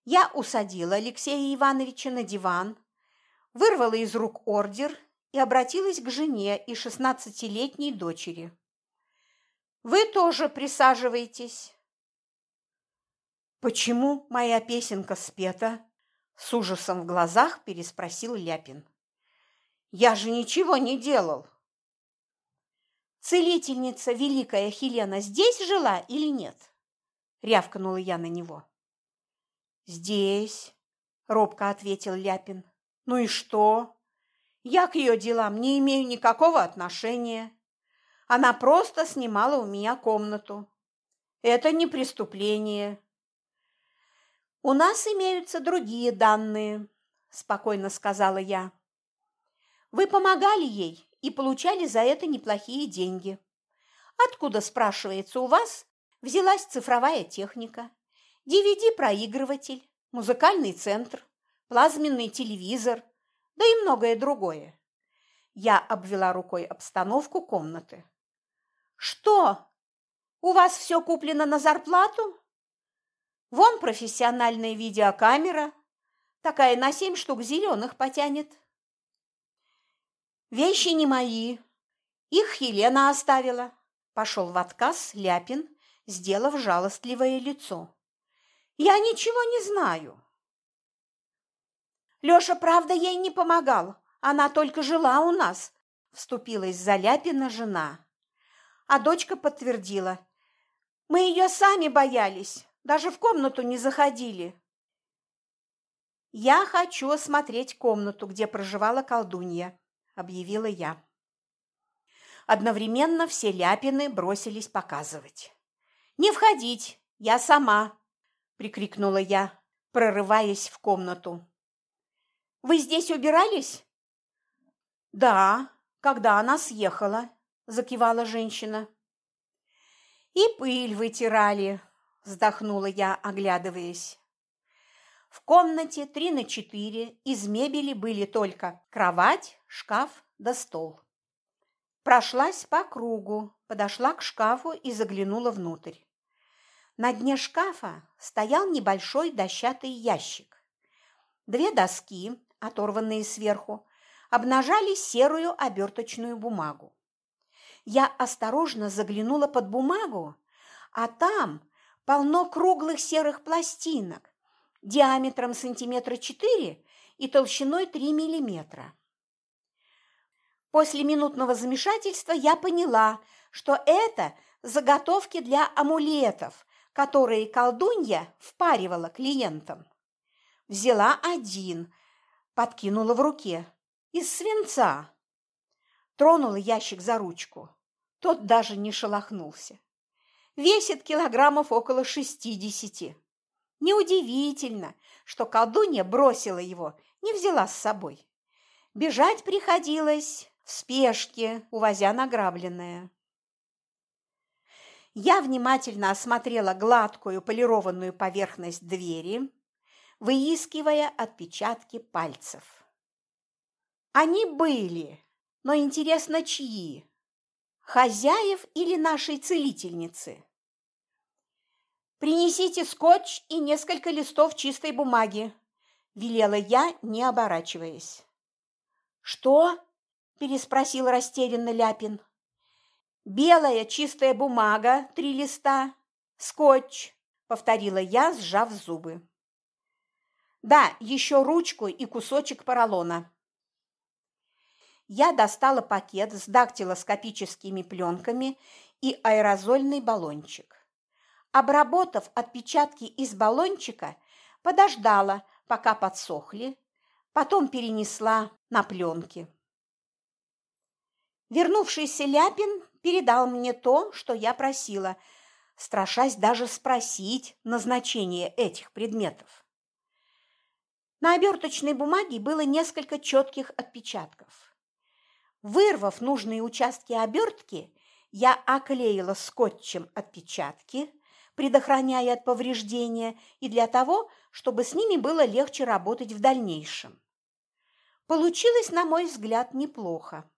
Я усадила Алексея Ивановича на диван, вырвала из рук ордер и обратилась к жене и шестнадцатилетней дочери. «Вы тоже присаживайтесь». «Почему моя песенка спета?» – с ужасом в глазах переспросил Ляпин. «Я же ничего не делал». Целительница Великая Хелена здесь жила или нет? Рявкнула я на него. Здесь, робко ответил Ляпин. Ну и что? Я к ее делам не имею никакого отношения. Она просто снимала у меня комнату. Это не преступление. У нас имеются другие данные, спокойно сказала я. Вы помогали ей и получали за это неплохие деньги. Откуда, спрашивается, у вас взялась цифровая техника, DVD-проигрыватель, музыкальный центр, плазменный телевизор, да и многое другое. Я обвела рукой обстановку комнаты. Что? У вас все куплено на зарплату? Вон профессиональная видеокамера, такая на семь штук зеленых потянет. Вещи не мои. Их Елена оставила. Пошел в отказ Ляпин, сделав жалостливое лицо. Я ничего не знаю. Лёша, правда, ей не помогал. Она только жила у нас, вступилась за Ляпина жена. А дочка подтвердила. Мы ее сами боялись, даже в комнату не заходили. Я хочу осмотреть комнату, где проживала колдунья объявила я. Одновременно все ляпины бросились показывать. «Не входить, я сама!» – прикрикнула я, прорываясь в комнату. «Вы здесь убирались?» «Да, когда она съехала», – закивала женщина. «И пыль вытирали», – вздохнула я, оглядываясь. В комнате три на четыре из мебели были только кровать, шкаф да стол. Прошлась по кругу, подошла к шкафу и заглянула внутрь. На дне шкафа стоял небольшой дощатый ящик. Две доски, оторванные сверху, обнажали серую оберточную бумагу. Я осторожно заглянула под бумагу, а там полно круглых серых пластинок диаметром сантиметра четыре и толщиной три миллиметра. После минутного замешательства я поняла, что это заготовки для амулетов, которые колдунья впаривала клиентам. Взяла один, подкинула в руке, из свинца. Тронула ящик за ручку. Тот даже не шелохнулся. Весит килограммов около шестидесяти. Неудивительно, что колдунья бросила его, не взяла с собой. Бежать приходилось в спешке, увозя награбленное. Я внимательно осмотрела гладкую полированную поверхность двери, выискивая отпечатки пальцев. Они были, но интересно, чьи? Хозяев или нашей целительницы? «Принесите скотч и несколько листов чистой бумаги», – велела я, не оборачиваясь. «Что?» – переспросил растерянно Ляпин. «Белая чистая бумага, три листа, скотч», – повторила я, сжав зубы. «Да, еще ручку и кусочек поролона». Я достала пакет с дактилоскопическими пленками и аэрозольный баллончик. Обработав отпечатки из баллончика, подождала, пока подсохли, потом перенесла на пленки. Вернувшийся Ляпин передал мне то, что я просила, страшась даже спросить назначение этих предметов. На оберточной бумаге было несколько четких отпечатков. Вырвав нужные участки обертки, я оклеила скотчем отпечатки, предохраняя от повреждения, и для того, чтобы с ними было легче работать в дальнейшем. Получилось, на мой взгляд, неплохо.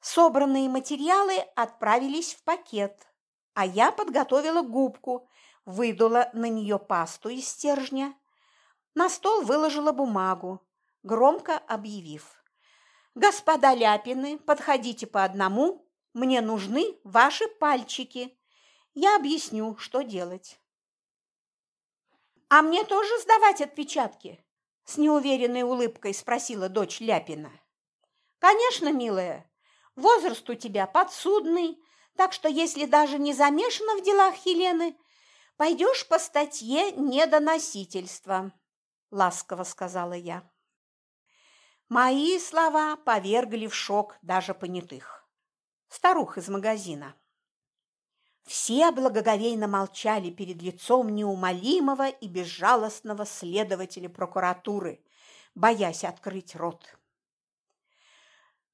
Собранные материалы отправились в пакет, а я подготовила губку, выдула на нее пасту из стержня, на стол выложила бумагу, громко объявив. «Господа Ляпины, подходите по одному, мне нужны ваши пальчики. Я объясню, что делать. «А мне тоже сдавать отпечатки?» – с неуверенной улыбкой спросила дочь Ляпина. «Конечно, милая, возраст у тебя подсудный, так что если даже не замешана в делах Елены, пойдешь по статье недоносительства», – ласково сказала я. Мои слова повергли в шок даже понятых. Старух из магазина. Все благоговейно молчали перед лицом неумолимого и безжалостного следователя прокуратуры, боясь открыть рот.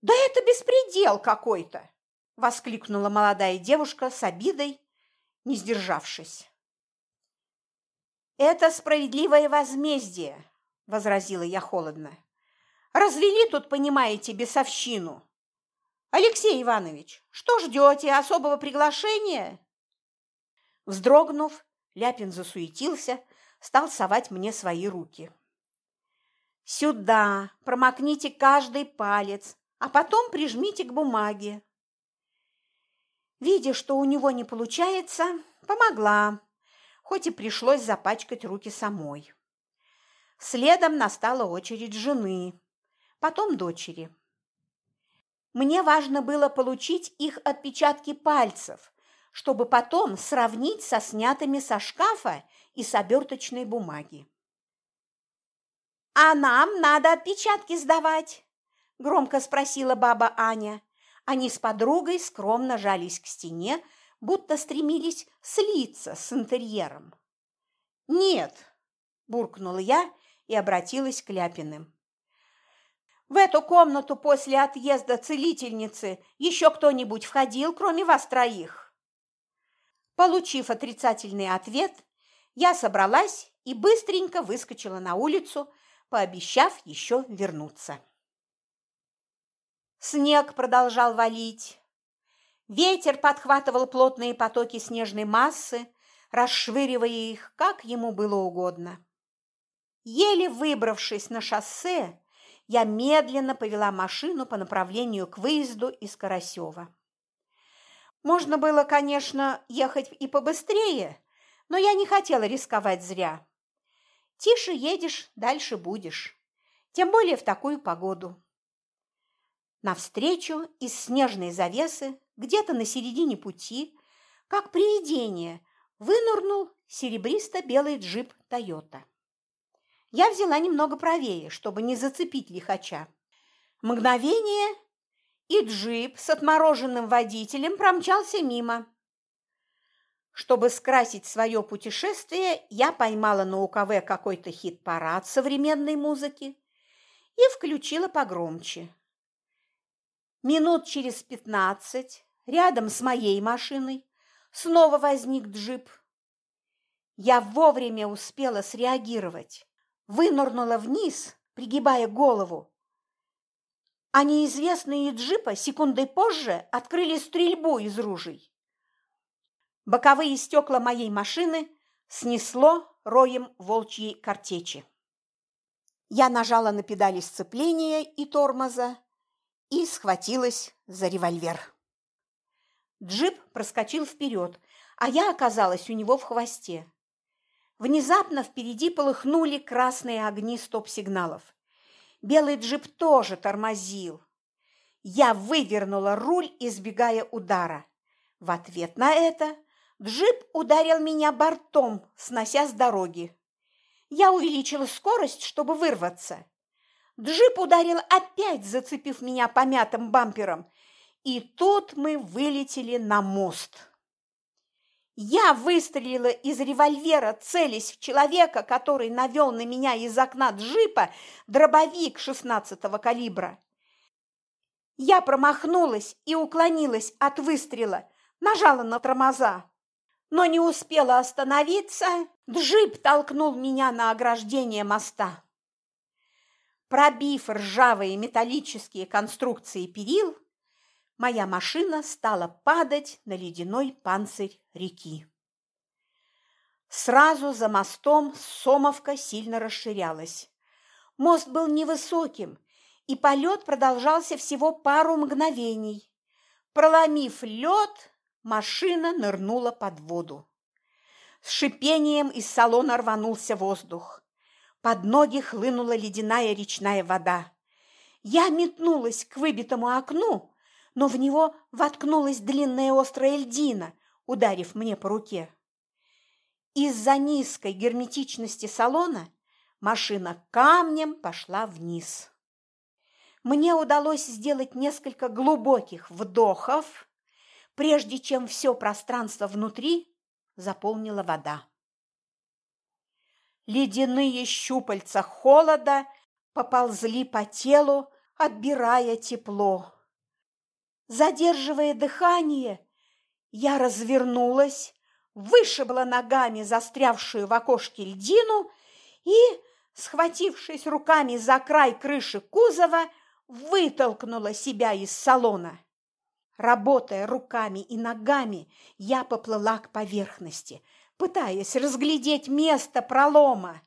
«Да это беспредел какой-то!» – воскликнула молодая девушка с обидой, не сдержавшись. «Это справедливое возмездие», – возразила я холодно. «Развели тут, понимаете, бесовщину. Алексей Иванович, что ждете, особого приглашения?» Вздрогнув, Ляпин засуетился, стал совать мне свои руки. «Сюда, промокните каждый палец, а потом прижмите к бумаге». Видя, что у него не получается, помогла, хоть и пришлось запачкать руки самой. Следом настала очередь жены, потом дочери. Мне важно было получить их отпечатки пальцев, чтобы потом сравнить со снятыми со шкафа и с оберточной бумаги. «А нам надо отпечатки сдавать?» – громко спросила баба Аня. Они с подругой скромно жались к стене, будто стремились слиться с интерьером. «Нет!» – буркнула я и обратилась к Ляпиным. «В эту комнату после отъезда целительницы еще кто-нибудь входил, кроме вас троих?» Получив отрицательный ответ, я собралась и быстренько выскочила на улицу, пообещав еще вернуться. Снег продолжал валить. Ветер подхватывал плотные потоки снежной массы, расшвыривая их, как ему было угодно. Еле выбравшись на шоссе, я медленно повела машину по направлению к выезду из Карасева. Можно было, конечно, ехать и побыстрее, но я не хотела рисковать зря. Тише едешь, дальше будешь. Тем более в такую погоду. Навстречу из снежной завесы, где-то на середине пути, как привидение, вынурнул серебристо-белый джип «Тойота». Я взяла немного правее, чтобы не зацепить лихача. Мгновение, и джип с отмороженным водителем промчался мимо. Чтобы скрасить свое путешествие, я поймала на УКВ какой-то хит-парад современной музыки и включила погромче. Минут через пятнадцать рядом с моей машиной снова возник джип. Я вовремя успела среагировать, вынырнула вниз, пригибая голову, а неизвестные джипа секундой позже открыли стрельбу из ружей. Боковые стекла моей машины снесло роем волчьей картечи. Я нажала на педали сцепления и тормоза и схватилась за револьвер. Джип проскочил вперед, а я оказалась у него в хвосте. Внезапно впереди полыхнули красные огни стоп-сигналов. Белый джип тоже тормозил. Я вывернула руль, избегая удара. В ответ на это Джип ударил меня бортом, снося с дороги. Я увеличила скорость, чтобы вырваться. Джип ударил опять, зацепив меня помятым бампером, и тут мы вылетели на мост. Я выстрелила из револьвера, целясь в человека, который навел на меня из окна джипа дробовик шестнадцатого калибра. Я промахнулась и уклонилась от выстрела, нажала на тормоза но не успела остановиться, джип толкнул меня на ограждение моста. Пробив ржавые металлические конструкции перил, моя машина стала падать на ледяной панцирь реки. Сразу за мостом Сомовка сильно расширялась. Мост был невысоким, и полет продолжался всего пару мгновений. Проломив лед, машина нырнула под воду. С шипением из салона рванулся воздух. Под ноги хлынула ледяная речная вода. Я метнулась к выбитому окну, но в него воткнулась длинная острая льдина, ударив мне по руке. Из-за низкой герметичности салона машина камнем пошла вниз. Мне удалось сделать несколько глубоких вдохов, прежде чем все пространство внутри заполнила вода. Ледяные щупальца холода поползли по телу, отбирая тепло. Задерживая дыхание, я развернулась, вышибла ногами застрявшую в окошке льдину и, схватившись руками за край крыши кузова, вытолкнула себя из салона. Работая руками и ногами, я поплыла к поверхности, пытаясь разглядеть место пролома.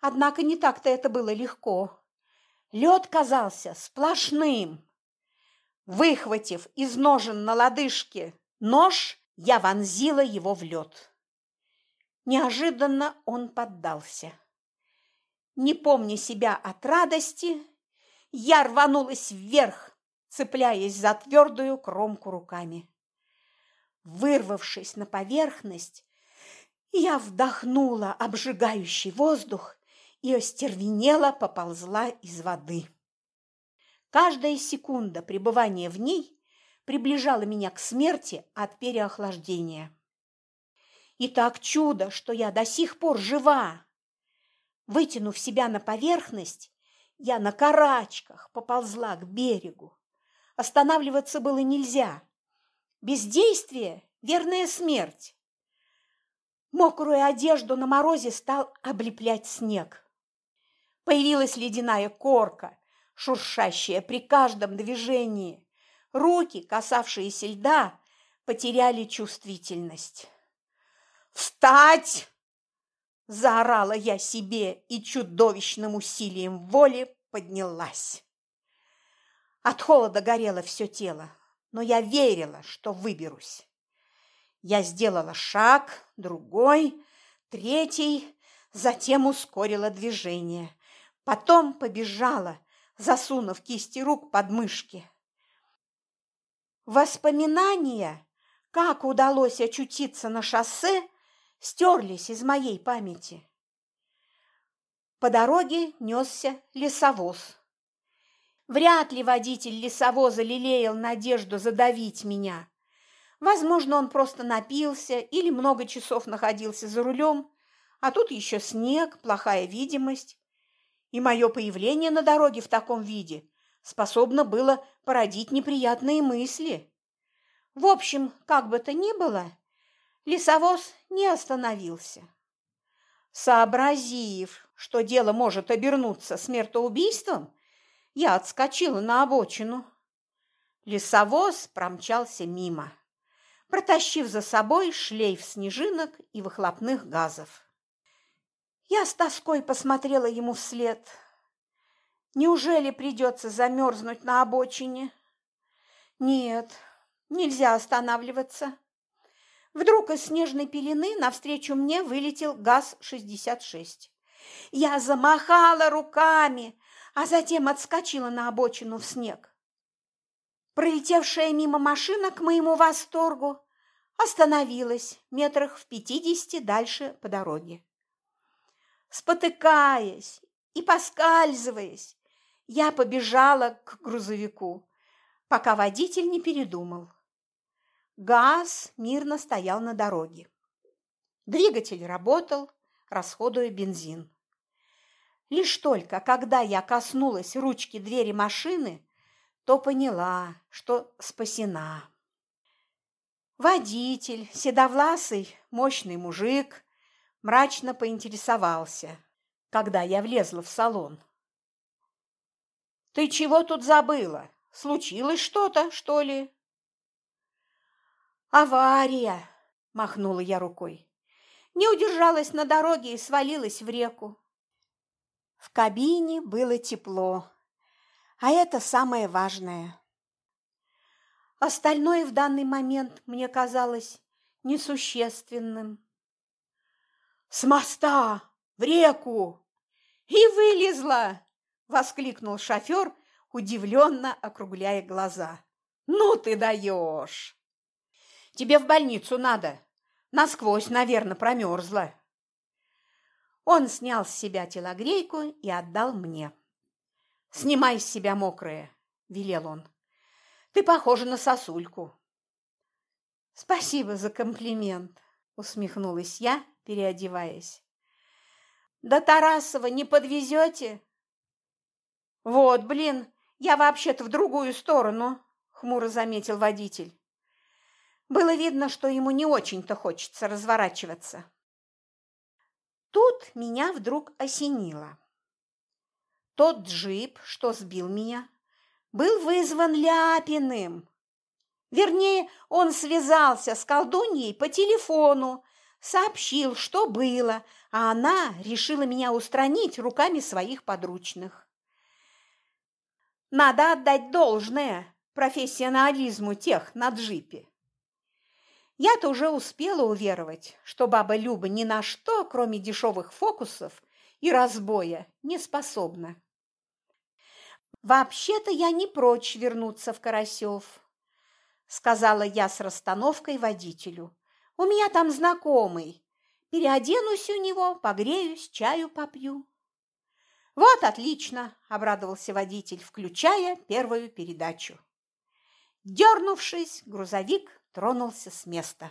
Однако не так-то это было легко. Лед казался сплошным. Выхватив из ножен на лодыжке нож, я вонзила его в лед. Неожиданно он поддался. Не помня себя от радости, я рванулась вверх, цепляясь за твердую кромку руками. Вырвавшись на поверхность, я вдохнула обжигающий воздух и остервенела поползла из воды. Каждая секунда пребывания в ней приближало меня к смерти от переохлаждения. И так чудо, что я до сих пор жива. Вытянув себя на поверхность, я на карачках поползла к берегу. Останавливаться было нельзя. Бездействие – верная смерть. Мокрую одежду на морозе стал облеплять снег. Появилась ледяная корка, шуршащая при каждом движении. Руки, касавшиеся льда, потеряли чувствительность. «Встать!» – заорала я себе и чудовищным усилием воли поднялась. От холода горело все тело, но я верила, что выберусь. Я сделала шаг, другой, третий, затем ускорила движение. Потом побежала, засунув кисти рук под мышки. Воспоминания, как удалось очутиться на шоссе, стерлись из моей памяти. По дороге несся лесовоз. Вряд ли водитель лесовоза лелеял надежду задавить меня. Возможно, он просто напился или много часов находился за рулем, а тут еще снег, плохая видимость. И мое появление на дороге в таком виде способно было породить неприятные мысли. В общем, как бы то ни было, лесовоз не остановился. Сообразив, что дело может обернуться смертоубийством, я отскочила на обочину. Лесовоз промчался мимо, протащив за собой шлейф снежинок и выхлопных газов. Я с тоской посмотрела ему вслед. Неужели придется замерзнуть на обочине? Нет, нельзя останавливаться. Вдруг из снежной пелены навстречу мне вылетел ГАЗ-66. Я замахала руками, а затем отскочила на обочину в снег. Пролетевшая мимо машина, к моему восторгу, остановилась метрах в пятидесяти дальше по дороге. Спотыкаясь и поскальзываясь, я побежала к грузовику, пока водитель не передумал. Газ мирно стоял на дороге. Двигатель работал, расходуя бензин. Лишь только, когда я коснулась ручки двери машины, то поняла, что спасена. Водитель, седовласый, мощный мужик, мрачно поинтересовался, когда я влезла в салон. «Ты чего тут забыла? Случилось что-то, что ли?» «Авария!» – махнула я рукой. Не удержалась на дороге и свалилась в реку. В кабине было тепло, а это самое важное. Остальное в данный момент мне казалось несущественным. «С моста! В реку!» «И вылезла!» – воскликнул шофер, удивленно округляя глаза. «Ну ты даешь!» «Тебе в больницу надо. Насквозь, наверное, промерзла». Он снял с себя телогрейку и отдал мне. «Снимай с себя мокрое», – велел он. «Ты похожа на сосульку». «Спасибо за комплимент», – усмехнулась я, переодеваясь. «До Тарасова не подвезете?» «Вот, блин, я вообще-то в другую сторону», – хмуро заметил водитель. Было видно, что ему не очень-то хочется разворачиваться. Тут меня вдруг осенило. Тот джип, что сбил меня, был вызван Ляпиным. Вернее, он связался с колдуньей по телефону, сообщил, что было, а она решила меня устранить руками своих подручных. Надо отдать должное профессионализму тех на джипе. Я-то уже успела уверовать, что баба Люба ни на что, кроме дешевых фокусов и разбоя, не способна. «Вообще-то я не прочь вернуться в Карасев», – сказала я с расстановкой водителю. «У меня там знакомый. Переоденусь у него, погреюсь, чаю попью». «Вот отлично!» – обрадовался водитель, включая первую передачу. Дернувшись, грузовик тронулся с места.